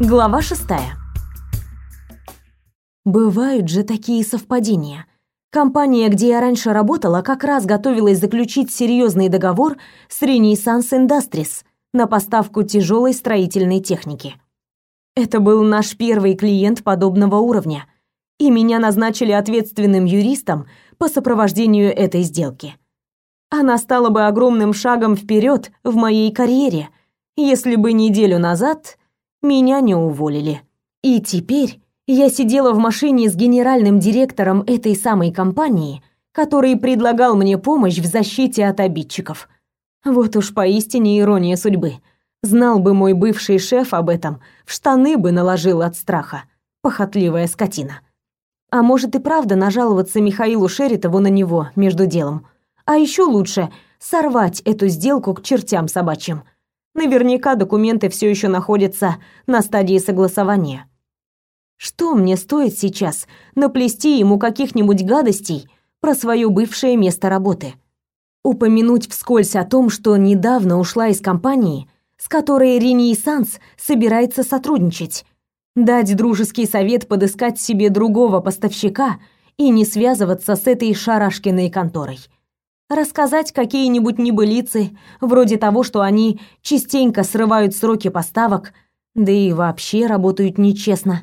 Глава шестая. Бывают же такие совпадения. Компания, где я раньше работала, как раз готовилась заключить серьезный договор с Renaissance Industries на поставку тяжелой строительной техники. Это был наш первый клиент подобного уровня, и меня назначили ответственным юристом по сопровождению этой сделки. Она стала бы огромным шагом вперед в моей карьере, если бы неделю назад меня не уволили. И теперь я сидела в машине с генеральным директором этой самой компании, который предлагал мне помощь в защите от обидчиков. Вот уж поистине ирония судьбы. Знал бы мой бывший шеф об этом, в штаны бы наложил от страха. Похотливая скотина. А может и правда нажаловаться Михаилу Шеритову на него между делом. А еще лучше сорвать эту сделку к чертям собачьим. Наверняка документы все еще находятся на стадии согласования. Что мне стоит сейчас наплести ему каких-нибудь гадостей про свое бывшее место работы? Упомянуть вскользь о том, что недавно ушла из компании, с которой Ренессанс собирается сотрудничать. Дать дружеский совет подыскать себе другого поставщика и не связываться с этой шарашкиной конторой рассказать какие-нибудь небылицы, вроде того, что они частенько срывают сроки поставок, да и вообще работают нечестно.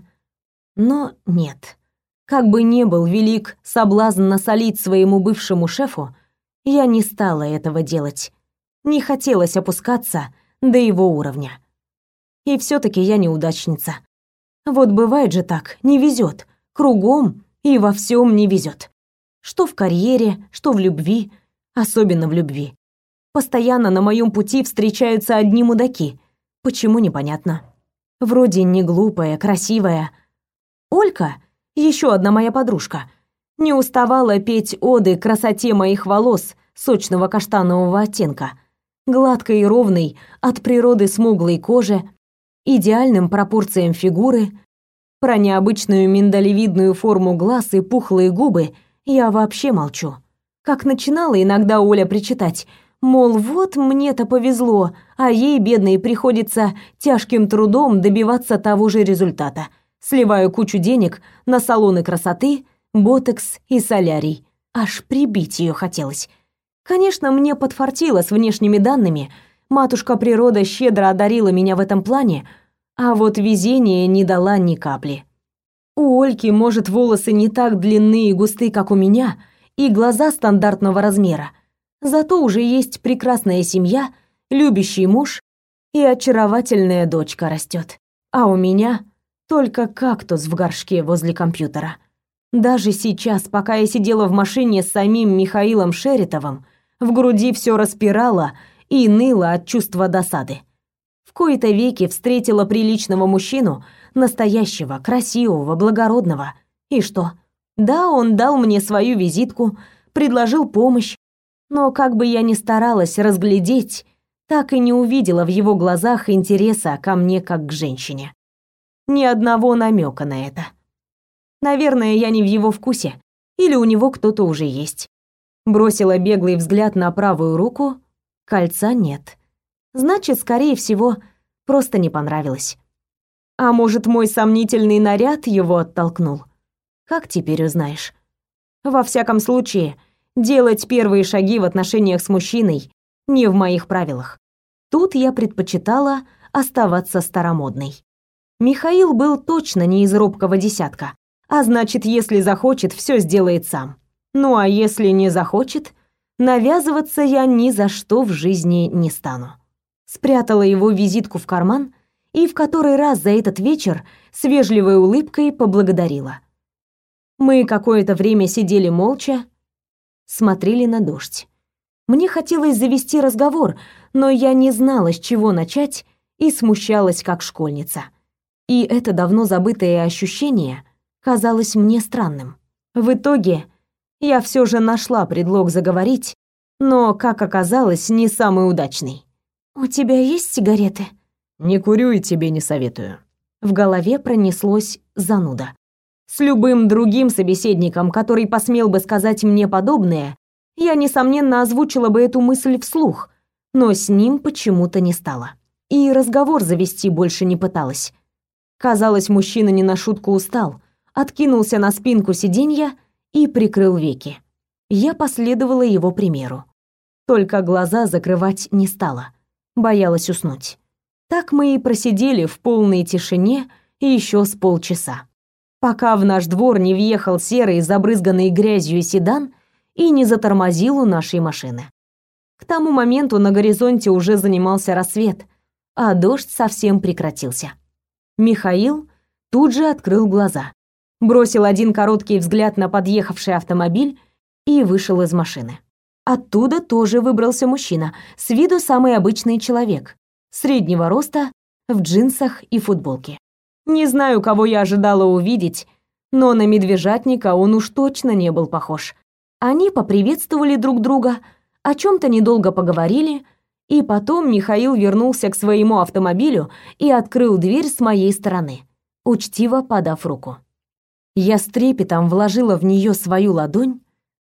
Но нет. Как бы не был велик соблазн насолить своему бывшему шефу, я не стала этого делать. Не хотелось опускаться до его уровня. И все таки я неудачница. Вот бывает же так, не везет, кругом и во всем не везет. Что в карьере, что в любви, особенно в любви. Постоянно на моем пути встречаются одни мудаки. Почему непонятно. Вроде не глупая, красивая. Олька, еще одна моя подружка, не уставала петь оды красоте моих волос сочного каштанового оттенка, гладкой и ровной от природы смуглой кожи, идеальным пропорциям фигуры, про необычную миндалевидную форму глаз и пухлые губы я вообще молчу. Как начинала иногда Оля причитать, мол, вот мне-то повезло, а ей, бедной, приходится тяжким трудом добиваться того же результата. Сливаю кучу денег на салоны красоты, ботекс и солярий. Аж прибить ее хотелось. Конечно, мне подфартило с внешними данными. Матушка природа щедро одарила меня в этом плане, а вот везение не дала ни капли. У Ольки, может, волосы не так длинные и густые, как у меня, и глаза стандартного размера. Зато уже есть прекрасная семья, любящий муж и очаровательная дочка растет. А у меня только кактус в горшке возле компьютера. Даже сейчас, пока я сидела в машине с самим Михаилом Шеритовым, в груди все распирало и ныло от чувства досады. В кои-то веки встретила приличного мужчину, настоящего, красивого, благородного. И что? Да, он дал мне свою визитку, предложил помощь, но как бы я ни старалась разглядеть, так и не увидела в его глазах интереса ко мне как к женщине. Ни одного намека на это. Наверное, я не в его вкусе, или у него кто-то уже есть. Бросила беглый взгляд на правую руку, кольца нет. Значит, скорее всего, просто не понравилось. А может, мой сомнительный наряд его оттолкнул? Как теперь узнаешь? Во всяком случае, делать первые шаги в отношениях с мужчиной не в моих правилах. Тут я предпочитала оставаться старомодной. Михаил был точно не из робкого десятка, а значит, если захочет, все сделает сам. Ну а если не захочет, навязываться я ни за что в жизни не стану. Спрятала его визитку в карман и в который раз за этот вечер с вежливой улыбкой поблагодарила. Мы какое-то время сидели молча, смотрели на дождь. Мне хотелось завести разговор, но я не знала, с чего начать, и смущалась как школьница. И это давно забытое ощущение казалось мне странным. В итоге я все же нашла предлог заговорить, но, как оказалось, не самый удачный. «У тебя есть сигареты?» «Не курю и тебе не советую». В голове пронеслось зануда. С любым другим собеседником, который посмел бы сказать мне подобное, я, несомненно, озвучила бы эту мысль вслух, но с ним почему-то не стала. И разговор завести больше не пыталась. Казалось, мужчина не на шутку устал, откинулся на спинку сиденья и прикрыл веки. Я последовала его примеру. Только глаза закрывать не стала, боялась уснуть. Так мы и просидели в полной тишине еще с полчаса, пока в наш двор не въехал серый, забрызганный грязью седан и не затормозил у нашей машины. К тому моменту на горизонте уже занимался рассвет, а дождь совсем прекратился. Михаил тут же открыл глаза, бросил один короткий взгляд на подъехавший автомобиль и вышел из машины. Оттуда тоже выбрался мужчина, с виду самый обычный человек, среднего роста, в джинсах и футболке. Не знаю, кого я ожидала увидеть, но на медвежатника он уж точно не был похож. Они поприветствовали друг друга, о чем то недолго поговорили, и потом Михаил вернулся к своему автомобилю и открыл дверь с моей стороны, учтиво подав руку. Я с трепетом вложила в нее свою ладонь,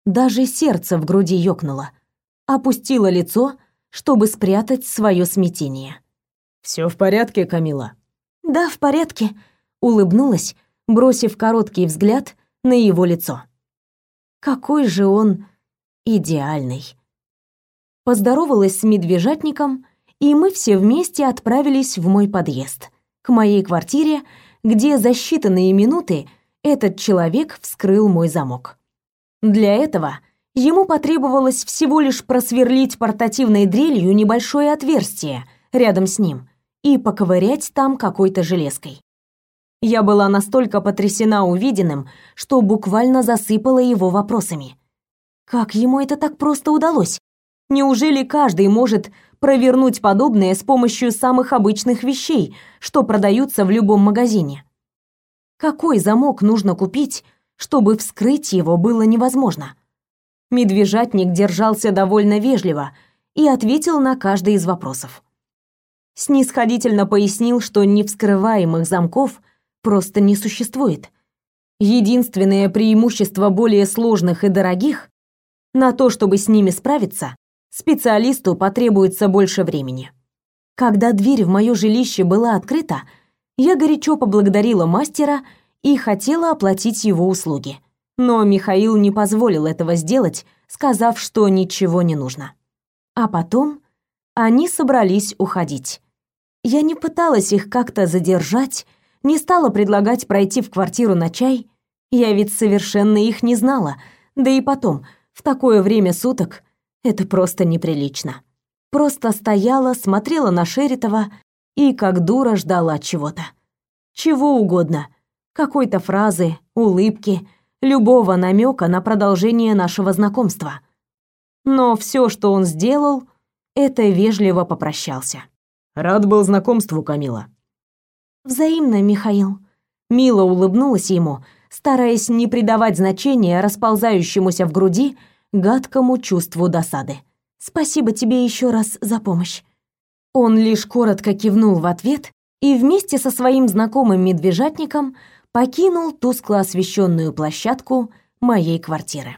даже сердце в груди ёкнуло, опустила лицо чтобы спрятать свое смятение. Все в порядке, Камила?» «Да, в порядке», — улыбнулась, бросив короткий взгляд на его лицо. «Какой же он идеальный!» Поздоровалась с медвежатником, и мы все вместе отправились в мой подъезд, к моей квартире, где за считанные минуты этот человек вскрыл мой замок. Для этого Ему потребовалось всего лишь просверлить портативной дрелью небольшое отверстие рядом с ним и поковырять там какой-то железкой. Я была настолько потрясена увиденным, что буквально засыпала его вопросами. Как ему это так просто удалось? Неужели каждый может провернуть подобное с помощью самых обычных вещей, что продаются в любом магазине? Какой замок нужно купить, чтобы вскрыть его было невозможно? Медвежатник держался довольно вежливо и ответил на каждый из вопросов. Снисходительно пояснил, что невскрываемых замков просто не существует. Единственное преимущество более сложных и дорогих на то, чтобы с ними справиться, специалисту потребуется больше времени. Когда дверь в моё жилище была открыта, я горячо поблагодарила мастера и хотела оплатить его услуги. Но Михаил не позволил этого сделать, сказав, что ничего не нужно. А потом они собрались уходить. Я не пыталась их как-то задержать, не стала предлагать пройти в квартиру на чай. Я ведь совершенно их не знала. Да и потом, в такое время суток это просто неприлично. Просто стояла, смотрела на Шеритова и как дура ждала чего-то. Чего угодно. Какой-то фразы, улыбки, любого намека на продолжение нашего знакомства. Но все, что он сделал, это вежливо попрощался. Рад был знакомству, Камила. Взаимно, Михаил. Мило улыбнулась ему, стараясь не придавать значения расползающемуся в груди гадкому чувству досады. Спасибо тебе еще раз за помощь. Он лишь коротко кивнул в ответ и вместе со своим знакомым медвежатником покинул тускло освещенную площадку моей квартиры.